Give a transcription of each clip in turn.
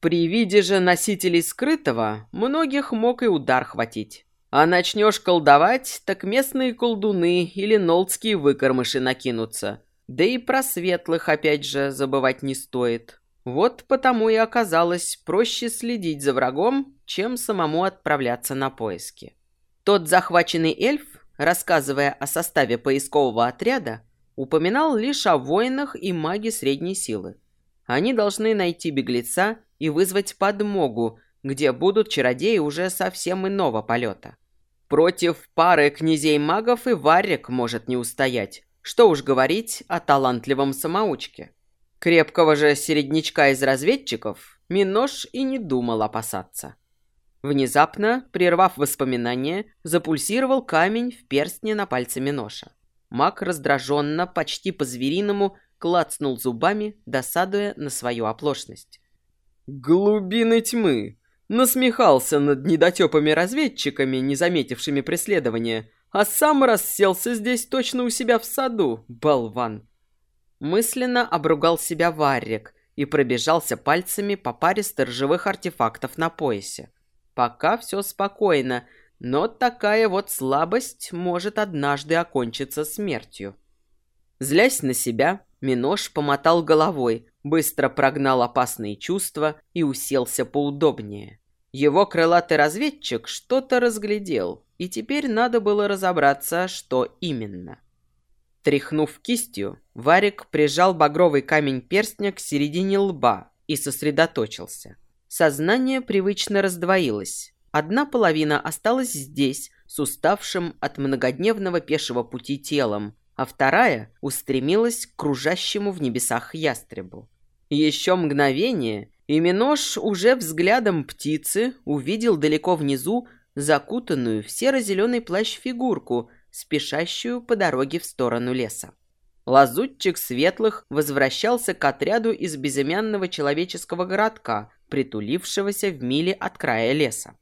При виде же носителей скрытого многих мог и удар хватить. А начнешь колдовать, так местные колдуны или нолдские выкормыши накинутся. Да и про светлых, опять же, забывать не стоит. Вот потому и оказалось проще следить за врагом, чем самому отправляться на поиски. Тот захваченный эльф, рассказывая о составе поискового отряда, упоминал лишь о воинах и маге средней силы. Они должны найти беглеца и вызвать подмогу, где будут чародеи уже совсем иного полета. Против пары князей-магов и Варик может не устоять. Что уж говорить о талантливом самоучке. Крепкого же середнячка из разведчиков Минош и не думал опасаться. Внезапно, прервав воспоминания, запульсировал камень в перстне на пальце Миноша. Маг раздраженно, почти по-звериному, клацнул зубами, досадуя на свою оплошность. «Глубины тьмы!» Насмехался над недотепами разведчиками, не заметившими преследования, а сам расселся здесь точно у себя в саду, болван. Мысленно обругал себя Варрик и пробежался пальцами по паре сторожевых артефактов на поясе. Пока все спокойно, но такая вот слабость может однажды окончиться смертью. Злясь на себя, Минош помотал головой, быстро прогнал опасные чувства и уселся поудобнее. Его крылатый разведчик что-то разглядел, и теперь надо было разобраться, что именно. Тряхнув кистью, Варик прижал багровый камень перстня к середине лба и сосредоточился. Сознание привычно раздвоилось. Одна половина осталась здесь, с уставшим от многодневного пешего пути телом, а вторая устремилась к кружащему в небесах ястребу. Еще мгновение, и Минош уже взглядом птицы увидел далеко внизу закутанную в серо-зеленый плащ фигурку, спешащую по дороге в сторону леса. Лазутчик Светлых возвращался к отряду из безымянного человеческого городка, притулившегося в миле от края леса.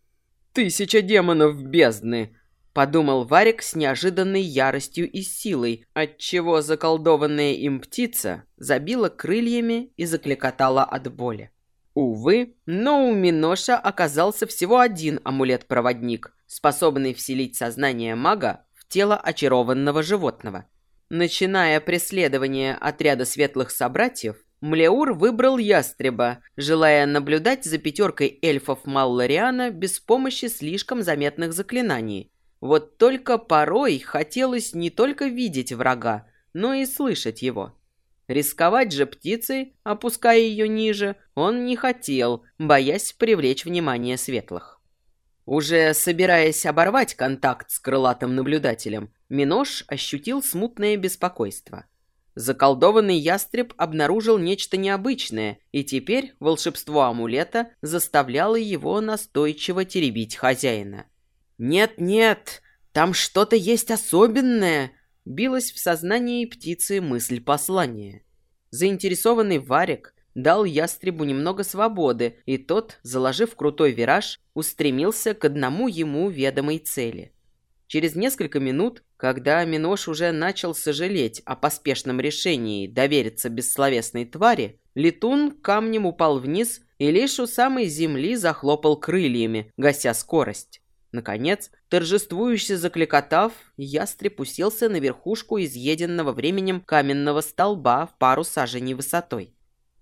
«Тысяча демонов бездны!» Подумал Варик с неожиданной яростью и силой, отчего заколдованная им птица забила крыльями и закликотала от боли. Увы, но у Миноша оказался всего один амулет-проводник, способный вселить сознание мага в тело очарованного животного. Начиная преследование отряда светлых собратьев, Млеур выбрал ястреба, желая наблюдать за пятеркой эльфов Маллариана без помощи слишком заметных заклинаний – вот только порой хотелось не только видеть врага, но и слышать его. Рисковать же птицей, опуская ее ниже, он не хотел, боясь привлечь внимание светлых. Уже собираясь оборвать контакт с крылатым наблюдателем, Минош ощутил смутное беспокойство. Заколдованный ястреб обнаружил нечто необычное, и теперь волшебство амулета заставляло его настойчиво теребить хозяина. «Нет-нет, там что-то есть особенное!» Билась в сознании птицы мысль послания. Заинтересованный Варик дал ястребу немного свободы, и тот, заложив крутой вираж, устремился к одному ему ведомой цели. Через несколько минут, когда Минош уже начал сожалеть о поспешном решении довериться бессловесной твари, летун камнем упал вниз и лишь у самой земли захлопал крыльями, гася скорость. Наконец, торжествующе закликотав, ястреб уселся на верхушку изъеденного временем каменного столба в пару саженей высотой.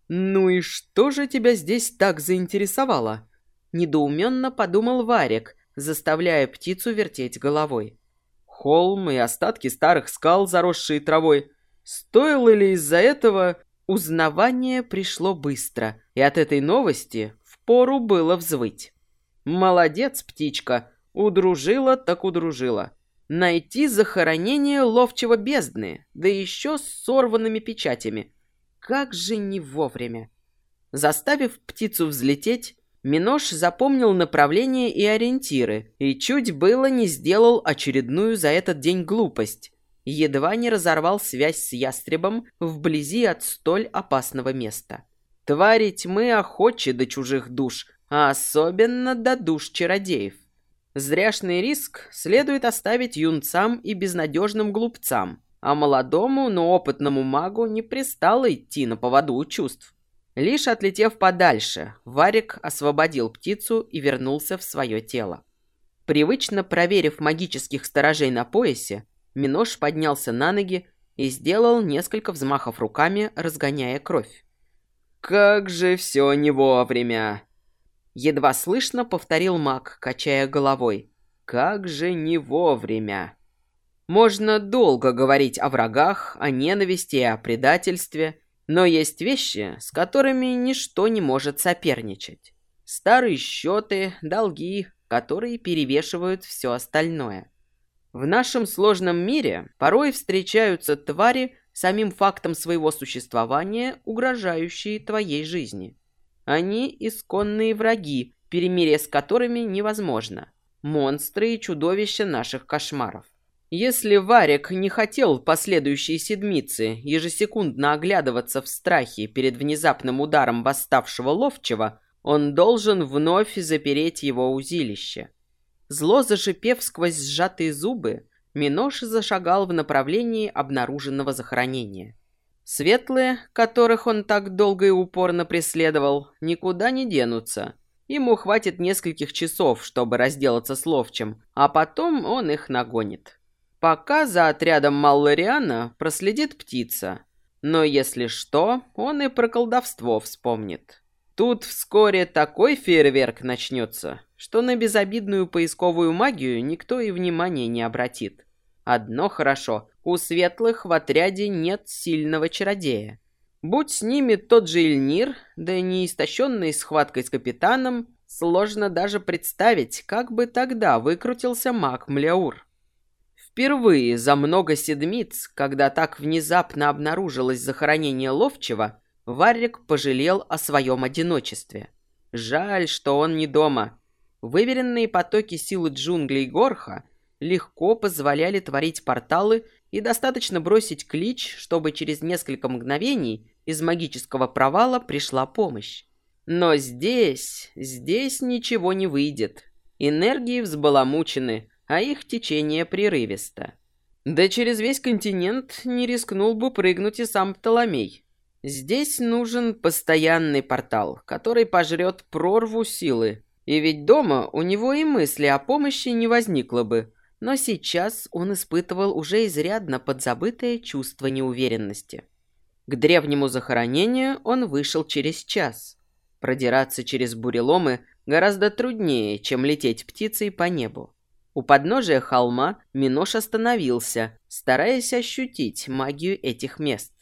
«Ну и что же тебя здесь так заинтересовало?» Недоуменно подумал Варик, заставляя птицу вертеть головой. Холм и остатки старых скал, заросшие травой. Стоило ли из-за этого... Узнавание пришло быстро, и от этой новости впору было взвыть. «Молодец, птичка!» Удружила так удружила. Найти захоронение ловчего бездны, да еще с сорванными печатями. Как же не вовремя. Заставив птицу взлететь, Минош запомнил направление и ориентиры, и чуть было не сделал очередную за этот день глупость. Едва не разорвал связь с ястребом вблизи от столь опасного места. Твари тьмы охочи до чужих душ, а особенно до душ чародеев. Зряшный риск следует оставить юнцам и безнадежным глупцам, а молодому, но опытному магу не пристало идти на поводу у чувств. Лишь отлетев подальше, Варик освободил птицу и вернулся в свое тело. Привычно проверив магических сторожей на поясе, Минош поднялся на ноги и сделал несколько взмахов руками, разгоняя кровь. «Как же все не вовремя!» Едва слышно повторил маг, качая головой. «Как же не вовремя!» Можно долго говорить о врагах, о ненависти и о предательстве, но есть вещи, с которыми ничто не может соперничать. Старые счеты, долги, которые перевешивают все остальное. В нашем сложном мире порой встречаются твари, самим фактом своего существования, угрожающие твоей жизни. Они исконные враги, перемирие с которыми невозможно. Монстры и чудовища наших кошмаров. Если Варик не хотел последующие седмицы ежесекундно оглядываться в страхе перед внезапным ударом восставшего ловчего, он должен вновь запереть его узилище. Зло зашипев сквозь сжатые зубы, Минош зашагал в направлении обнаруженного захоронения. Светлые, которых он так долго и упорно преследовал, никуда не денутся. Ему хватит нескольких часов, чтобы разделаться с ловчим, а потом он их нагонит. Пока за отрядом Маллариана проследит птица. Но если что, он и про колдовство вспомнит. Тут вскоре такой фейерверк начнется, что на безобидную поисковую магию никто и внимания не обратит. Одно хорошо, у светлых в отряде нет сильного чародея. Будь с ними тот же Ильнир, да не истощенный схваткой с капитаном, сложно даже представить, как бы тогда выкрутился маг Мляур. Впервые за много седмиц, когда так внезапно обнаружилось захоронение Ловчего, Варрик пожалел о своем одиночестве. Жаль, что он не дома. Выверенные потоки силы джунглей Горха легко позволяли творить порталы и достаточно бросить клич, чтобы через несколько мгновений из магического провала пришла помощь. Но здесь, здесь ничего не выйдет. Энергии взбаламучены, а их течение прерывисто. Да через весь континент не рискнул бы прыгнуть и сам Птоломей. Здесь нужен постоянный портал, который пожрет прорву силы. И ведь дома у него и мысли о помощи не возникло бы. Но сейчас он испытывал уже изрядно подзабытое чувство неуверенности. К древнему захоронению он вышел через час. Продираться через буреломы гораздо труднее, чем лететь птицей по небу. У подножия холма Минош остановился, стараясь ощутить магию этих мест.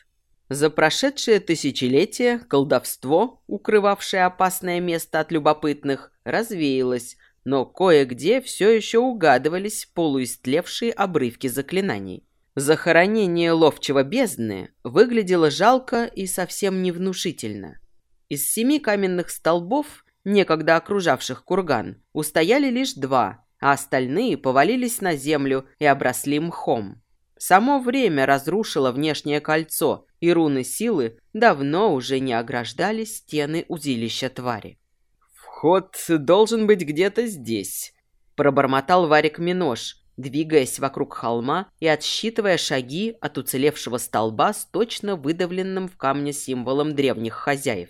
За прошедшее тысячелетие колдовство, укрывавшее опасное место от любопытных, развеялось, но кое-где все еще угадывались полуистлевшие обрывки заклинаний. Захоронение ловчего бездны выглядело жалко и совсем невнушительно. Из семи каменных столбов, некогда окружавших курган, устояли лишь два, а остальные повалились на землю и обросли мхом. Само время разрушило внешнее кольцо, и руны силы давно уже не ограждали стены узилища твари. «Вход должен быть где-то здесь», — пробормотал Варик Минош, двигаясь вокруг холма и отсчитывая шаги от уцелевшего столба с точно выдавленным в камне символом древних хозяев.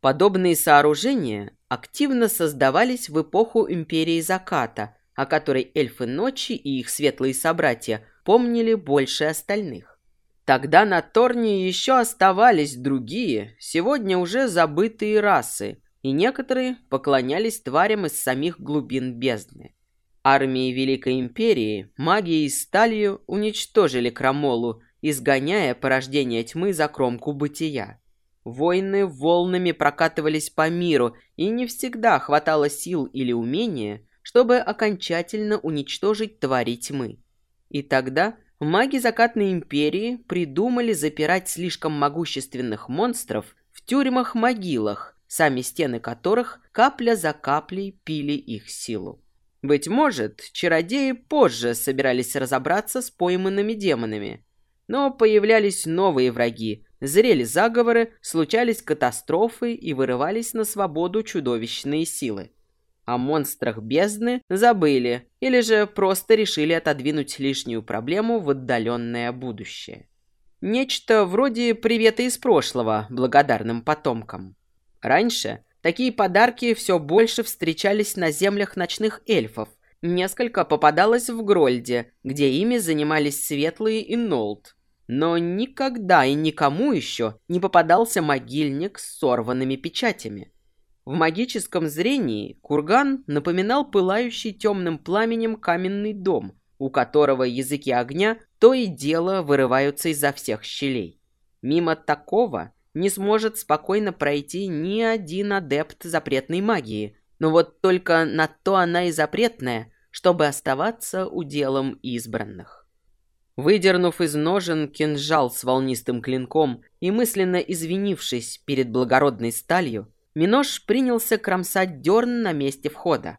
Подобные сооружения активно создавались в эпоху Империи Заката, о которой эльфы ночи и их светлые собратья помнили больше остальных. Тогда на Торне еще оставались другие, сегодня уже забытые расы, и некоторые поклонялись тварям из самих глубин бездны. Армии Великой Империи магией и сталью уничтожили Крамолу, изгоняя порождение тьмы за кромку бытия. Войны волнами прокатывались по миру, и не всегда хватало сил или умения, чтобы окончательно уничтожить твари тьмы. И тогда маги Закатной Империи придумали запирать слишком могущественных монстров в тюрьмах-могилах, сами стены которых капля за каплей пили их силу. Быть может, чародеи позже собирались разобраться с пойманными демонами, но появлялись новые враги, зрели заговоры, случались катастрофы и вырывались на свободу чудовищные силы. О монстрах бездны забыли или же просто решили отодвинуть лишнюю проблему в отдаленное будущее. Нечто вроде привета из прошлого благодарным потомкам. Раньше такие подарки все больше встречались на землях ночных эльфов. Несколько попадалось в Грольде, где ими занимались Светлые и Нолд. Но никогда и никому еще не попадался могильник с сорванными печатями. В магическом зрении курган напоминал пылающий темным пламенем каменный дом, у которого языки огня то и дело вырываются изо всех щелей. Мимо такого не сможет спокойно пройти ни один адепт запретной магии. Но вот только на то она и запретная, чтобы оставаться уделом избранных. Выдернув из ножен кинжал с волнистым клинком и мысленно извинившись перед благородной сталью, Минош принялся кромсать дерн на месте входа.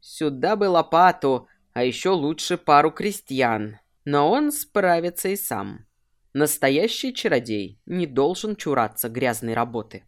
Сюда бы лопату, а еще лучше пару крестьян, но он справится и сам. Настоящий чародей не должен чураться грязной работы.